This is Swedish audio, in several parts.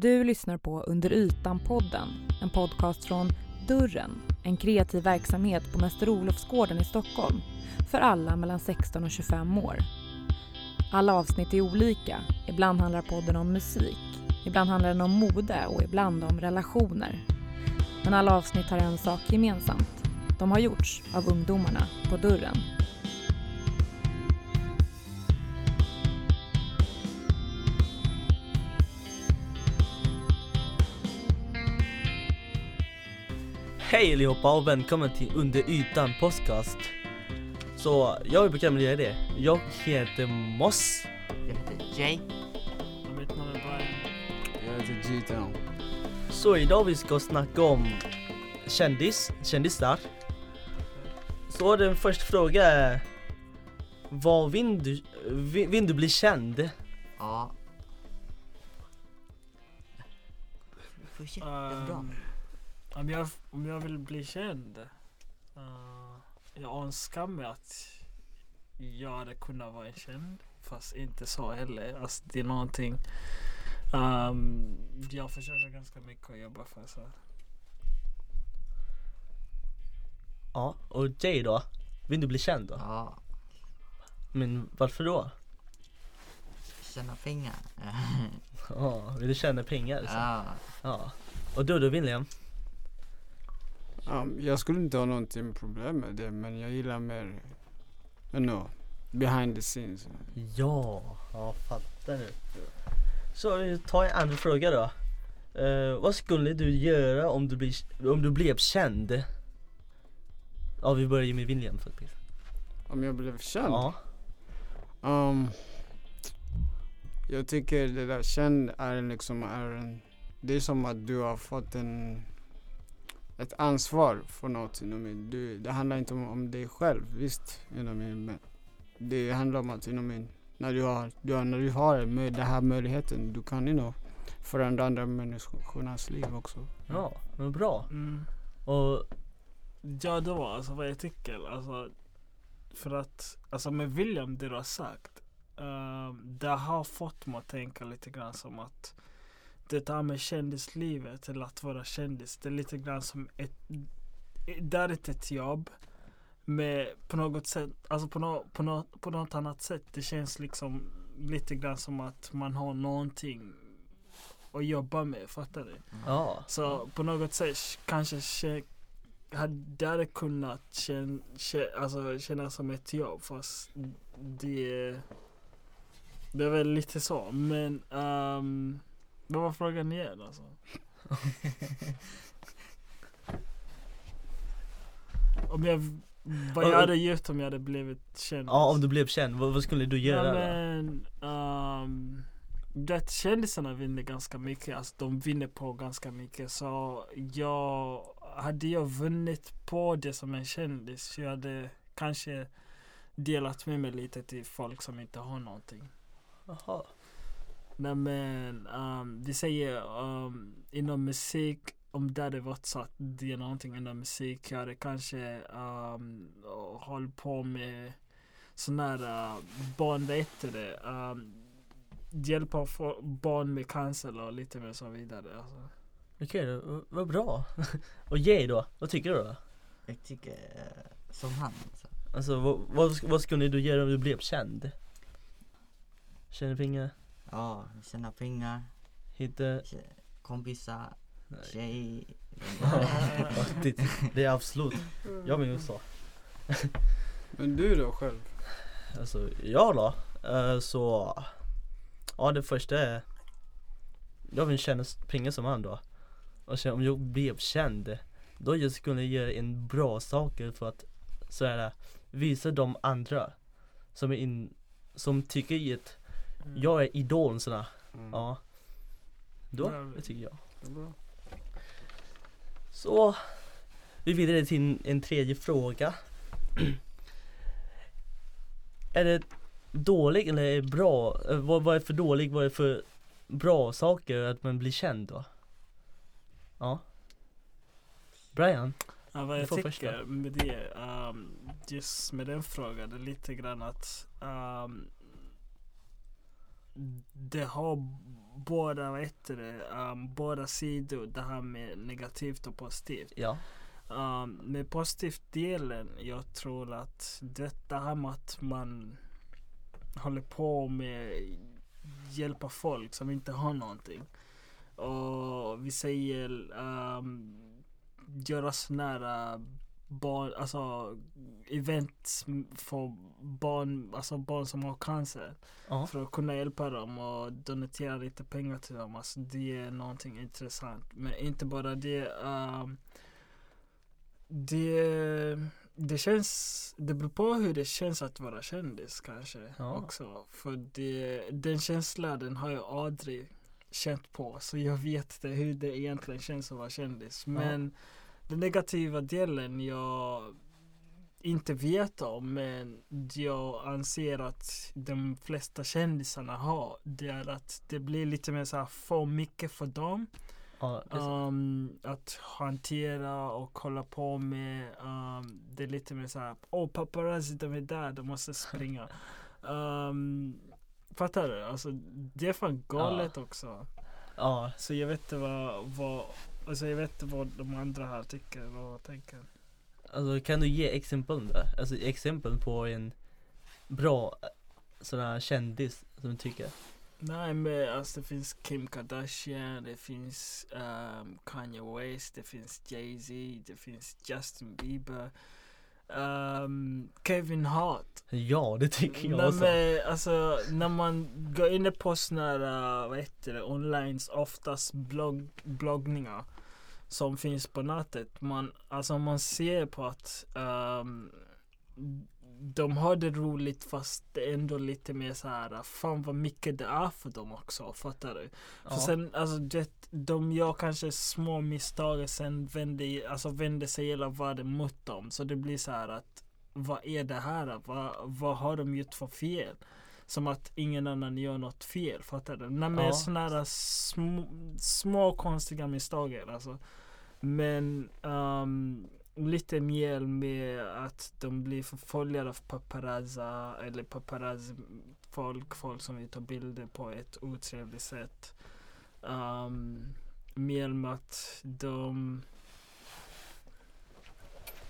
Du lyssnar på Under ytan-podden, en podcast från Dörren, en kreativ verksamhet på Mäster Olofsgården i Stockholm för alla mellan 16 och 25 år. Alla avsnitt är olika. Ibland handlar podden om musik, ibland handlar den om mode och ibland om relationer. Men alla avsnitt har en sak gemensamt. De har gjorts av ungdomarna på Dörren. Hej allihopa och välkommen till Under ytan podcast. Så jag är programledare det. Jag heter Moss. Jag heter Jay. Och mitt namn är Brian. Jag heter G-Town. Så idag vi ska snacka om kändis, kändisar. Så den första frågan är Vad vill du, vill, vill du bli känd? Ja. Fortsätt, det är bra. Ehm, om, jag, om jag vill bli känd. Uh, jag önskar mig att jag hade kunnat vara känd. Fast inte så heller. Alltså det är någonting. Um, jag försöker ganska mycket att jobba för så. Ja, och Jay då? Vill du bli känd då? Ja, Men varför då? tjäna pengar. Ja, vill du tjäna pengar? Så? ja. Ja. Och du då William? Um, jag skulle inte ha någonting problem med det men jag gillar mer, you know, behind the scenes. Ja, ja fattar nu. Så tar en andra fråga då. Eh, vad skulle du göra om du, blir, om du blev känd? Ja vi börjar med William faktiskt. Om jag blev känd? Ja. Um, jag tycker det där känd är liksom är en, det är som att du har fått en ett ansvar för något. You know, du, det handlar inte om, om dig själv, visst. You know, men det handlar om att you know, när du har, du har, när du har med den här möjligheten, du kan you know, förändra andra människornas liv också. Ja, men bra. Mm. Och Ja då, alltså vad jag tycker. Alltså, för att, alltså med William, det du har sagt. Um, det har fått mig att tänka lite grann som att det här med kändislivet eller att vara kändis. Det är lite grann som ett, det är inte ett jobb. Men på något sätt, alltså på, no, på, no, på något annat sätt. Det känns liksom lite grann som att man har någonting att jobba med, fattar du? ja. Så på något sätt kanske hade det kunnat kän, kä, alltså, kännas som ett jobb fast det, det är väl lite så. Men um, vad var frågan igen alltså? om jag, vad jag hade gjort om jag hade blivit känd? Ja om du blev känd, vad, vad skulle du göra Ja, men, um, det kändisarna vinner ganska mycket, alltså de vinner på ganska mycket så jag hade jag vunnit på det som en kändis så jag hade kanske delat med mig lite till folk som inte har någonting. Jaha. Nej men um, vi säger um, inom musik om det hade varit så att det är någonting inom musik jag hade kanske um, hållit på med sån här uh, barn, vad heter det? Um, hjälpa barn med cancer och lite mer så vidare. Alltså. Okej då, vad- bra. och Jay då? Vad tycker du då? Jag tycker eh, som han. Alltså. Alltså vad, vad, vad skulle du göra om du blev känd? Tjäna pengar? Ja, tjäna pengar, Hitta? kompisar, tjej. Det, det är absolut. Jag ju så. Men du då själv? Alltså jag då? Eh, så Ja det första är Jag vill tjäna pengar som han då Och sen om jag blev känd Då jag skulle göra en bra saker för att så här, visa de andra Som är in Som tycker i att Mm. jag är idol sådär Mm. Ja Då, Ja, det tycker jag. Så Vi vidare till en, en tredje fråga Är det dålig eller är det bra? Eh, Vad, vad är för dålig, vad är för bra saker att man blir känd då? Ja Brian? Ja, vad jag tycker första. med det, um, just med den frågan, det är lite grann att um, det har båda, vad heter det, um, båda sidor, det här med negativt och positivt. Ja. Um, med positivt delen, jag tror att detta här med att man håller på med hjälpa folk som inte har någonting. Och vi säger um, göra sådana här barn, alltså event för barn, alltså barn som har cancer. Ja. För att kunna hjälpa dem och donatera lite pengar till dem. Alltså det är någonting intressant. Men inte bara det. Um, det, det känns, det beror på hur det känns att vara kändis kanske Ja. också. För det, den känslan den har jag aldrig känt på. Så jag vet inte hur det egentligen känns att vara kändis. Men den negativa delen jag inte vet om men jag anser att de flesta kändisarna har det är att det blir lite mer så här för mycket för dem. Ja, så. Um, att hantera och hålla på med. Um, det är lite mer såhär, åh oh, paparazzi de är där, de måste springa. Um, fattar du? Alltså det är fan galet också. ja. Så jag vet inte vad, vad, alltså jag vet inte vad de andra här tycker och tänker. Alltså kan du ge exempel där? Alltså exempel på en bra eh, sån här kändis som du tycker? Nej men alltså det finns Kim Kardashian, det finns um, Kanye West, det finns Jay-Z, det finns Justin Bieber, um, Kevin Hart. Ja, det tycker jag också. men, alltså, när man går in på såna här, uh, vad heter det, online, oftast blogg, bloggningar som finns på nätet. Man, alltså man ser på att um, de har det roligt fast det är ändå lite mer så här, fan vad mycket det är för dem också, fattar du? Ja. För sen, alltså det, de gör kanske små misstag och sen vänder, alltså vänder sig hela världen mot dem. Så det blir så här att, vad är det här? Vad, vad har de gjort för fel? Som att ingen annan gör något fel, fattar du? Nej men Ja. sådana här små, små konstiga misstag alltså. Men ehm, lite mer med att de blir förföljda av paparazza eller paparazzi folk, folk som vill ta bilder på ett otrevligt sätt. Um, mer med att de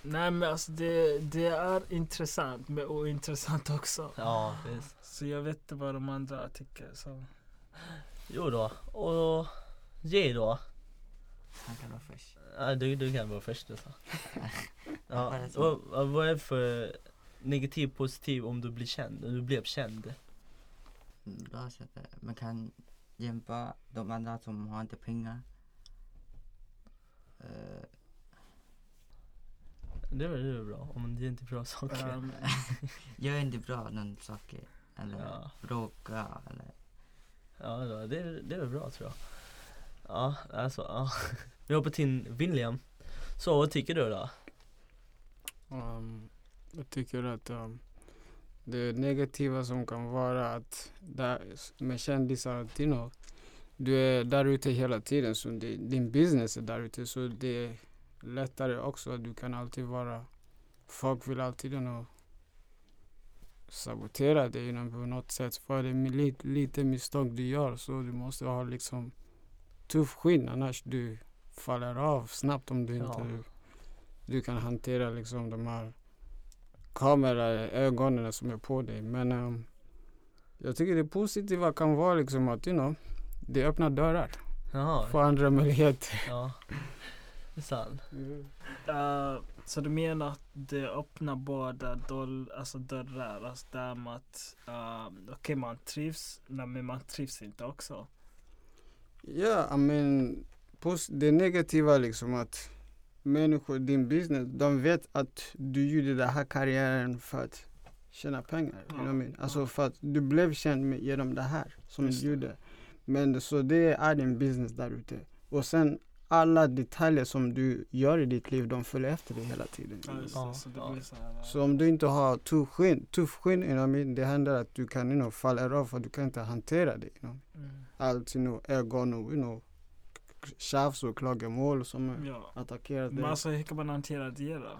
Nej men alltså det, det är intressant men ointressant också. Ja, visst. Så jag vet inte vad de andra tycker. Så. Jo då, och Jay då? Han kan vara först. Ja, du, du kan vara först alltså. Ja, Vad vad, är det för negativ positiv om du blir känd, om du blev känd? Mm, Bra sätt. Man kan jämföra de andra som har inte pengar. Eh, Det är väl det är bra, om det är inte bra saker. Um, gör inte bra någon saker. Eller Ja. bråka eller Ja, det, är- det är väl bra tror jag. Ja, alltså, ja. Vi hoppar till William. Så vad tycker du då? Um, jag tycker att um, det negativa som kan vara att där, med kändisar, you know, du är där ute hela tiden så det, din business är där ute så det är lättare också. Du kan alltid vara, folk vill alltid sabotera dig på något sätt. För det är lite, lite misstag du gör så du måste ha liksom tuff skinn annars du faller av snabbt om du Ja. inte du kan hantera liksom de här kameraögonen som är på dig. Men ehm, jag tycker det positiva kan vara liksom att you know, det öppnar dörrar Jaha, för andra möjligheter. ja. Är sant. Uh, så du menar att det öppnar båda dörr, alltså dörrar, alltså där med att uh, okej man trivs, men man trivs inte också. Ja, pos- det negativa liksom att människor, din business, de vet att du gjorde den här karriären för att tjäna pengar. You know I mean? Alltså för att du blev känd med, genom det här som Just du gjorde. Men så det är din business där ute. Och sen alla detaljer som du gör i ditt liv, de följer efter dig hela tiden. Ja, just Ja, så det ja. blir så här, Så om du inte har tuff skinn, tuff skinn you know det händer att du kan you know, falla av för du kan inte hantera det. You know? mm, Allt you know, ögon och you know, tjafs och klagomål som ja. attackerar Men dig. alltså hur kan man hantera det då?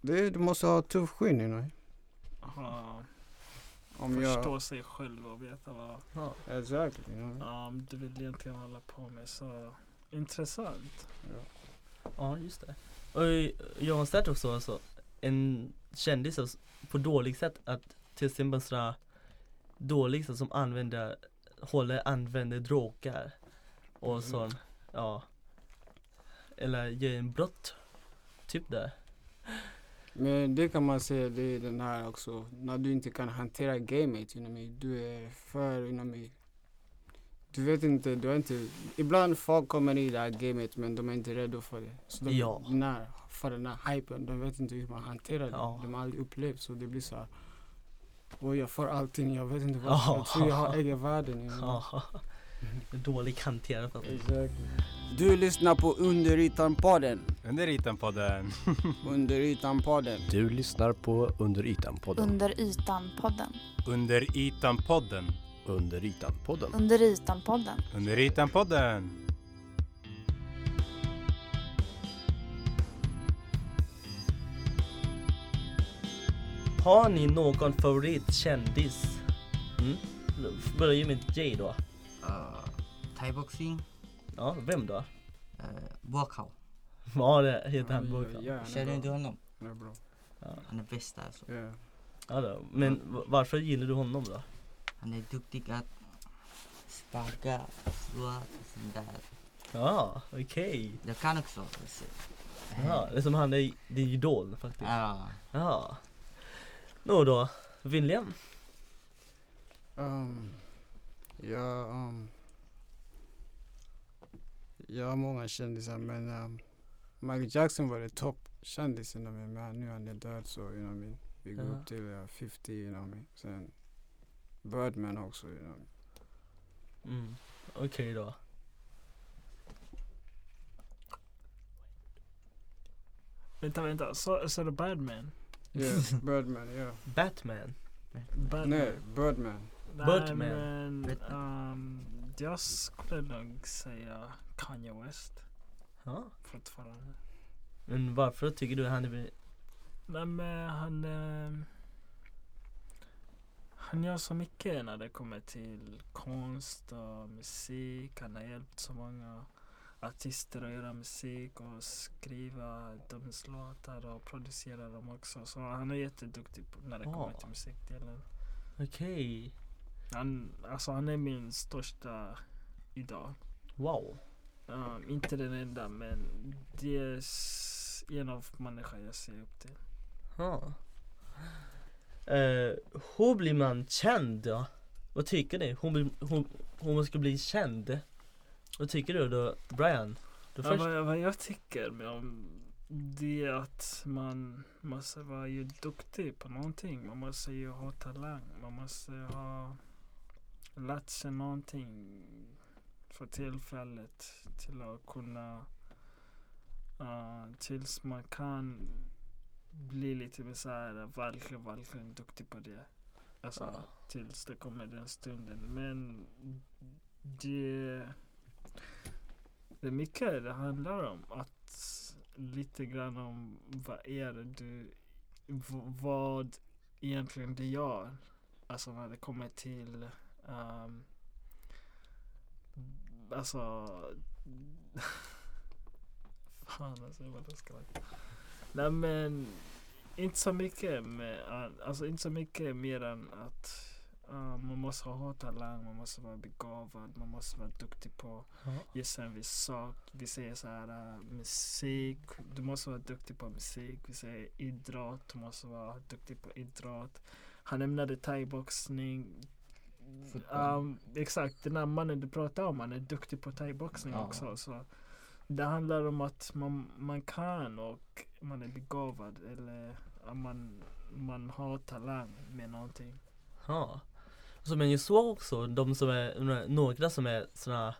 Det, du måste ha tuff skinn you know. Aha. Om förstå jag... sig själv och veta vad Ja. Exakt. You know? um, du vill egentligen hålla på med. Så intressant. Ja. ja, just det. Och jag har sett också alltså, en kändis på dåligt sätt att till exempel dåligt sätt som använder, håller, använder droger och Mm. sån, ja. Eller gör en brott. Typ där. Men det kan man säga, det är den här också, när du inte kan hantera gamet, you know du är för, you know du vet inte, du har inte, ibland folk kommer i det här gamet men de är inte redo för det. Så de, Ja. den här, för den här hypen, de vet inte hur man hanterar det. Ja. De har aldrig upplevt så det blir så här, och jag får allting, jag vet inte vad, Ja. jag tror jag har egenvärden. You know? Ja. Dåligt hanterat. Exakt. Du lyssnar på Under ytan-podden. Under ytan-podden. Under ytan-podden. Du lyssnar på Under ytan-podden. Under ytan-podden. Under ytan-podden. Under ytan-podden. Under ytan-podden. Under ytan-podden. Har ni någon favoritkändis? Mm? Börjar med Jay då. Uh, thaiboxing, Ja, vem då? uh, Buakaw. Ja, det heter han Burkan. Ja, Känner är du bra. honom? Han är bra. Han är bäst alltså. Ja. Ja, då. Men varför gillar du honom då? Han är duktig att sparka, slå och sånt där. Ja, okej. Jag kan också. Så, Ja, det är som han är din idol faktiskt. Ja. Ja. Nå då, William? Um, ja, um, jag har många kändisar men um, Michael Jackson var det toppkändisen you know, men nu han är död så you know, what I mean. vi går Ja. upp till uh, 50 you know, what I mean. sen Birdman också. You know. Mm. Okej då. Vänta, vänta. Så, så är det Badman? Yeah, Birdman, ja. Batman? Badman. Nej, Birdman. Nej, Birdman. men Batman. um, jag skulle nog säga Kanye West Ja. fortfarande. Men varför tycker du han är... Nej men han ehm, Han gör så mycket när det kommer till konst och musik. Han har hjälpt så många artister att göra musik och skriva deras låtar och producera dem också. Så han är jätteduktig när det kommer Ah. till musikdelen. Okej. Han, alltså han är min största idol. Wow. Um, inte den enda men det är en av människor jag ser upp till. Ja. Eh, hur blir man känd då? Vad tycker ni? Hur, blir- hur man ska bli känd? Vad tycker du då, Brian? Du Ja, vad, vad jag tycker med om det är att man måste vara ju duktig på någonting. Man måste ju ha talang. Man måste ha lärt sig någonting för tillfället till att kunna uh, tills man kan bli lite såhär verkligen, verkligen duktig på det. Alltså Ja. tills det kommer den stunden. Men det det är mycket det handlar om. Att lite grann om vad är det du, vad egentligen du gör. Alltså när det kommer till um, Alltså Fan alltså ska vara. Nej men inte så mycket med, alltså inte så mycket mer än att uh, man måste ha talang, man måste vara begåvad, man måste vara duktig på Ja. just en viss sak. Vi säger så här uh, musik, du måste vara duktig på musik. Vi säger idrott, du måste vara duktig på idrott. Han nämnde thaiboxning. Um, exakt, den här mannen du pratar om, han är duktig på thaiboxning Ja. också. Så det handlar om att man, man kan och man är begåvad eller att man, man har talang med någonting. Ja. Så men jag såg också de som är, några som är såna,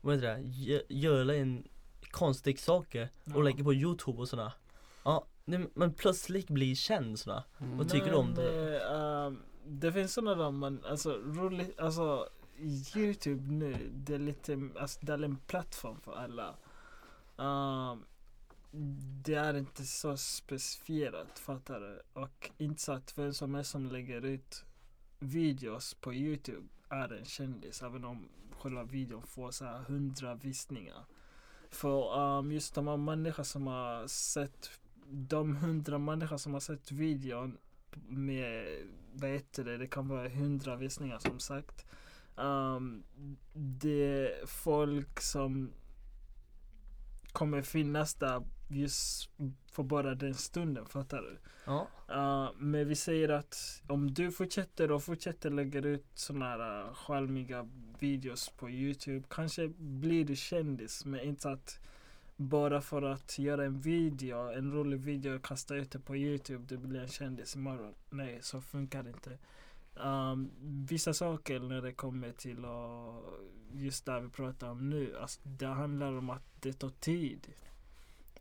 vad heter det, gö- gör en konstig saker och Ja. lägger på youtube och såna. Ja, man plötsligt blir känd såna. Mm. Vad tycker du om det? ehm, det finns sådana där man, alltså roligt, alltså Youtube nu, det är lite, alltså det är en plattform för alla. Ehm, det är inte så specifierat, fattar du? Och inte så att vem som helst som lägger ut videos på Youtube är en kändis även om själva videon får så här hundra visningar. För um, just de här människor som har sett de hundra människor som har sett videon med, vad heter det, det kan vara hundra visningar som sagt. Um, det är folk som kommer finnas där just för bara den stunden, fattar du? Ja. Uh, men vi säger att om du fortsätter och fortsätter lägga ut sådana här uh, skälmiga videos på Youtube kanske blir du kändis men inte att bara för att göra en video, en rolig video och kasta ut det på Youtube, du blir en kändis imorgon. Nej, så funkar det inte. Um, vissa saker när det kommer till uh, just det vi pratar om nu, alltså, det handlar om att det tar tid.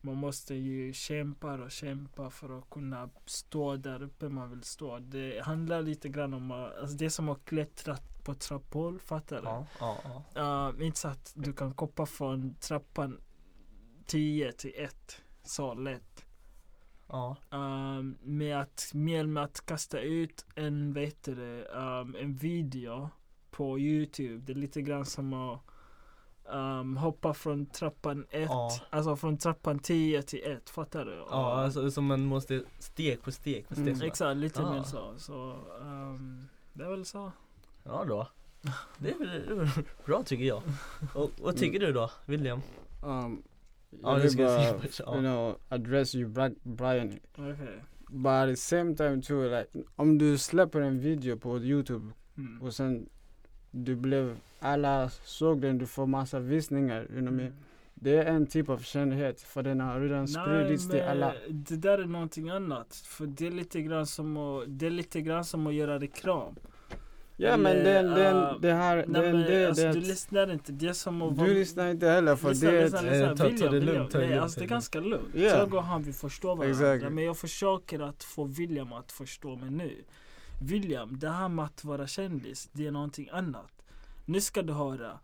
Man måste ju kämpa och kämpa för att kunna stå där uppe man vill stå. Det handlar lite grann om, alltså det är som att klättra på trapphål, fattar du? Ja, ja, ja. Uh, inte så att du kan koppa från trappan 10 till 1 så lätt. ja. Um, med att, mer med att kasta ut en, heter det, um, en video på Youtube. Det är lite grann som att um, hoppa från trappan 1, Ja. alltså från trappan 10 till 1, fattar du? Ja, Och- alltså som man måste steg på steg på steg. Mm. så. Exakt, lite Ah. mer så. så um, det är väl så. Ja då. Det är, väl- det är väl bra tycker jag. Och vad tycker du då, William? Um, Ja, jag vill bara, säga. Ja. you know, address you Brian. Okej. But at the same time too, like, om du släpper en video på Youtube Mm. och sen du blev, alla såg den, du får massa visningar, you know? Mm. Det är en typ av kändhet för den har redan spridits till alla. det där är någonting annat. För det är lite grann som att, det är lite grann som att göra reklam. Ja men Eller, den, den, uh, det här, Nej, den, men, det, alltså, det, du lyssnar inte. Det är som att du lyssnar inte heller för Lyssna, det lyssna, lyssna. Eh, ta- det lugnt, ta det Nej, lugnt, alltså det är ganska lugnt. Ja. Jag och han vi förstår varandra. Exactly. Men jag försöker att få William att förstå mig nu. William, det här med att vara kändis, det är någonting annat. Nu ska du höra.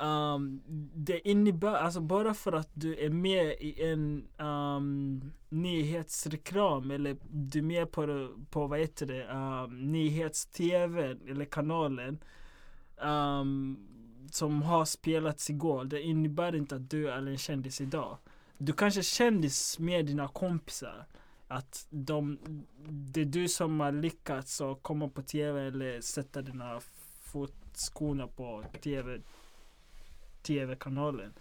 Um, det innebär, alltså bara för att du är med i en um, nyhetsreklam eller du är med på, på vad heter det, um, nyhets-tv eller kanalen um, som har spelats igår. Det innebär inte att du är en kändis idag. Du kanske är kändis med dina kompisar. Att de, det är du som har lyckats att komma på tv eller sätta dina fotskorna på tv tv-kanalen.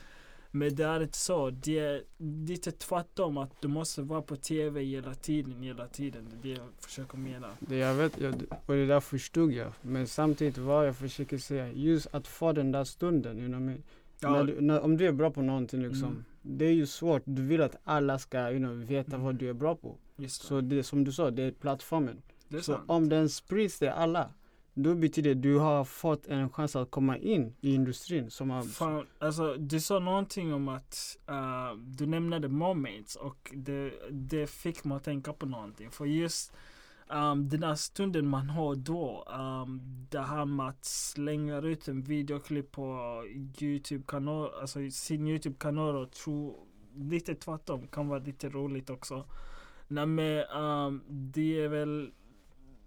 Men det är inte så. Det är lite tvärtom att du måste vara på tv hela tiden, hela tiden. Det är det jag försöker mena. det jag vet, jag, och det där förstod jag. Men samtidigt vad jag försöker säga, just att få den där stunden, you know mean? När du, när, om du är bra på någonting liksom, Mm. Det är ju svårt. Du vill att alla ska you know, veta Mm. vad du är bra på. Så det som du sa, det är plattformen. det är Så sant. om den sprids till alla, då betyder det att du har fått en chans att komma in i industrin. Som har, Fan, alltså, du sa någonting om att uh, du nämnde moments och det, det fick mig att tänka på någonting. För just um, den här stunden man har då, um, det här med att slänga ut en videoklipp på Youtube-kanal, alltså sin Youtube-kanal och tro lite tvärtom kan vara lite roligt också. Nej men um, det är väl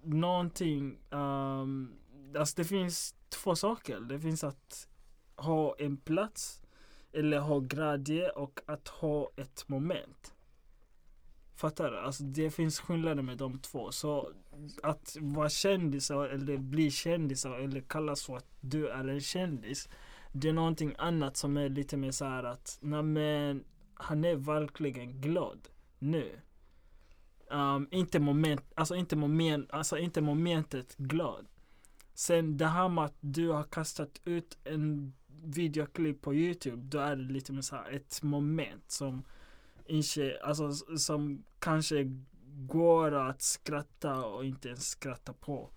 någonting, um, alltså det finns två saker. Det finns att ha en plats eller ha glädje och att ha ett moment. Fattar du? Alltså det finns skillnader med de två. Så att vara kändis eller bli kändis eller kallas för att du är en kändis. Det är någonting annat som är lite mer så här att nej men han är verkligen glad nu. Um, inte moment, alltså inte moment, alltså inte momentet glad. Sen det här med att du har kastat ut en videoklipp på Youtube, då är det lite mer så här ett moment som inte, alltså som kanske går att skratta och inte ens skratta på.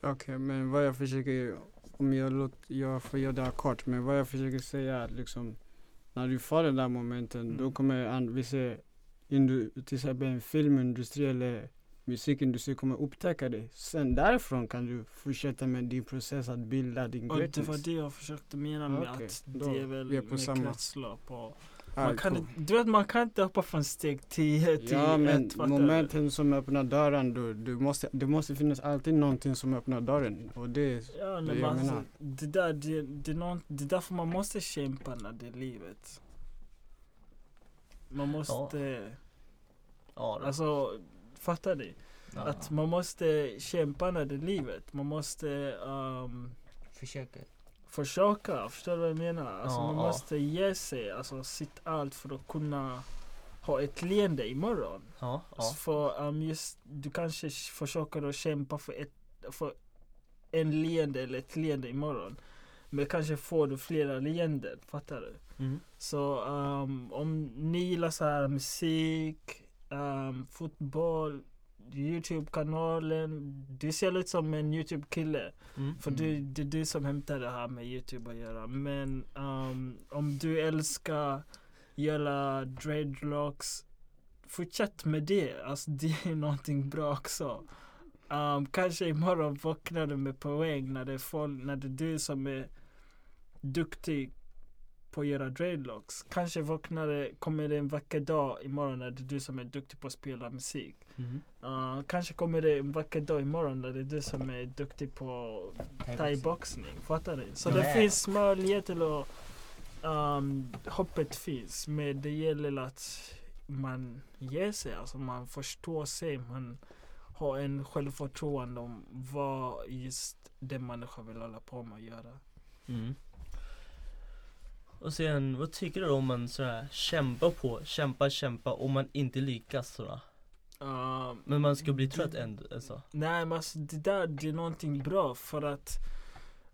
Okej, men vad jag försöker, om jag låter, jag får göra det kort, men vad jag försöker säga är att liksom, när du får den där momenten, då Mm. kommer an, vissa, indu, till exempel en filmindustri eller musikindustri kommer upptäcka det. Sen därifrån kan du fortsätta med din process att bilda din Och det var det jag försökte mena med Okej, att då det är väl vi är på med samma. kretslopp och Man kan, du vet man kan inte hoppa från steg 10 till Ja men 1. du? momenten som öppnar dörren, du, du måste, det måste finnas alltid någonting som öppnar dörren. Och det, Ja, Det jag alltså, menar. det, där, det, det, är någon, det är därför man måste kämpa när det är livet. Man måste, Ja, då. alltså fattar ni? ja. Att man måste kämpa när det är livet. Man måste ehm, Försöker. Försöka, förstår du vad jag menar? Alltså Ja, man måste ge sig, alltså sitt allt för att kunna ha ett leende imorgon. ja, ja. Så För um, just, du kanske försöker att kämpa för, ett, för en leende eller ett leende imorgon. Men kanske får du flera leenden, fattar du? Mm. Så um, om ni gillar så här musik, um, fotboll, Youtube-kanalen. Du ser ut som en Youtube-kille. Mm. För du, det är du som hämtar det här med Youtube att göra. Men um, om du älskar göra dreadlocks, fortsätt med det. Alltså det är någonting bra också. Um, kanske imorgon vaknar du med poäng när det, är folk, när det är du som är duktig på att göra dreadlocks. Kanske vaknar det, kommer det en vacker dag imorgon när det är du som är duktig på att spela musik. Mm. Uh, kanske kommer det en vacker dag imorgon när det är du som är duktig på thaiboxning. Fattar du? Så det finns möjlighet till att um, hoppet finns. Men det gäller att man ger sig. Alltså man förstår sig. Man har en självförtroende om vad just den människan vill hålla på med att göra. Mm. Och sen, vad tycker du om man sådär kämpar på, kämpar, kämpar och man inte lyckas sådär? Men man ska bli trött ändå alltså. Nej men alltså det där det är någonting bra för att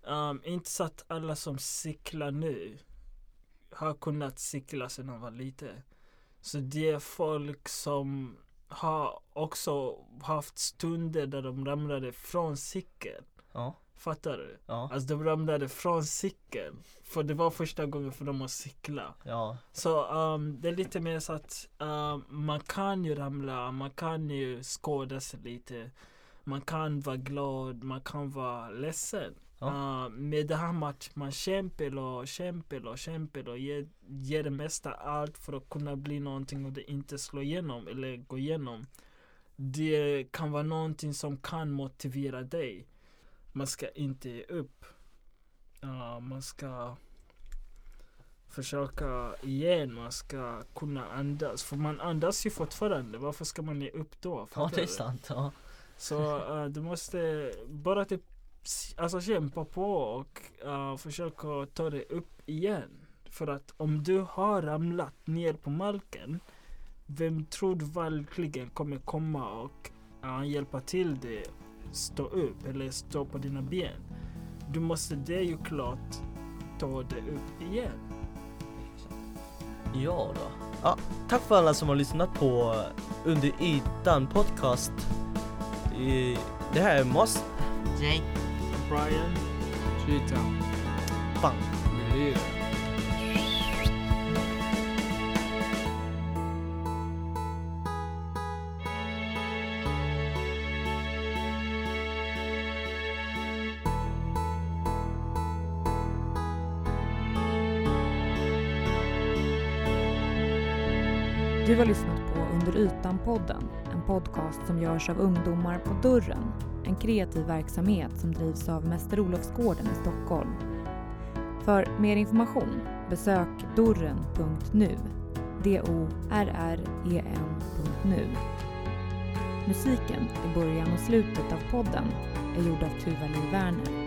um, inte så att alla som cyklar nu har kunnat cykla sedan de var lite. Så det är folk som har också haft stunder där de ramlade från cykeln. Ja, Fattar du? ja, Alltså de ramlade från cykeln. För det var första gången för dem att cykla. ja, Så um, det är lite mer så att um, man kan ju ramla, man kan ju skada sig lite. Man kan vara glad, man kan vara ledsen. Ja. Uh, med det här med att man kämpar och kämpar och kämpar och ger, ger det mesta allt för att kunna bli någonting och det inte slår igenom eller gå igenom. Det kan vara någonting som kan motivera dig. Man ska inte ge upp. Uh, man ska försöka igen, man ska kunna andas. För man andas ju fortfarande, varför ska man ge upp då? ja det är sant. Ja. Så uh, du måste bara typ alltså kämpa på och uh, försöka ta dig upp igen. För att om du har ramlat ner på marken, vem tror du verkligen kommer komma och uh, hjälpa till dig stå upp eller stå på dina ben? Du måste det ju klart ta dig upp igen. Ja då. Ja, tack för alla som har lyssnat på Under ytan podcast. I, det här är Moss. Jake. Brian, Cheetah, Bang. blir Du har lyssnat på Under ytan-podden, en podcast som görs av ungdomar på Dörren, en kreativ verksamhet som drivs av Mäster Olofsgården i Stockholm. För mer information besök dorren.nu, d-o-r-r-e-n.nu. Musiken i början och slutet av podden är gjord av Tuva Lee Werner.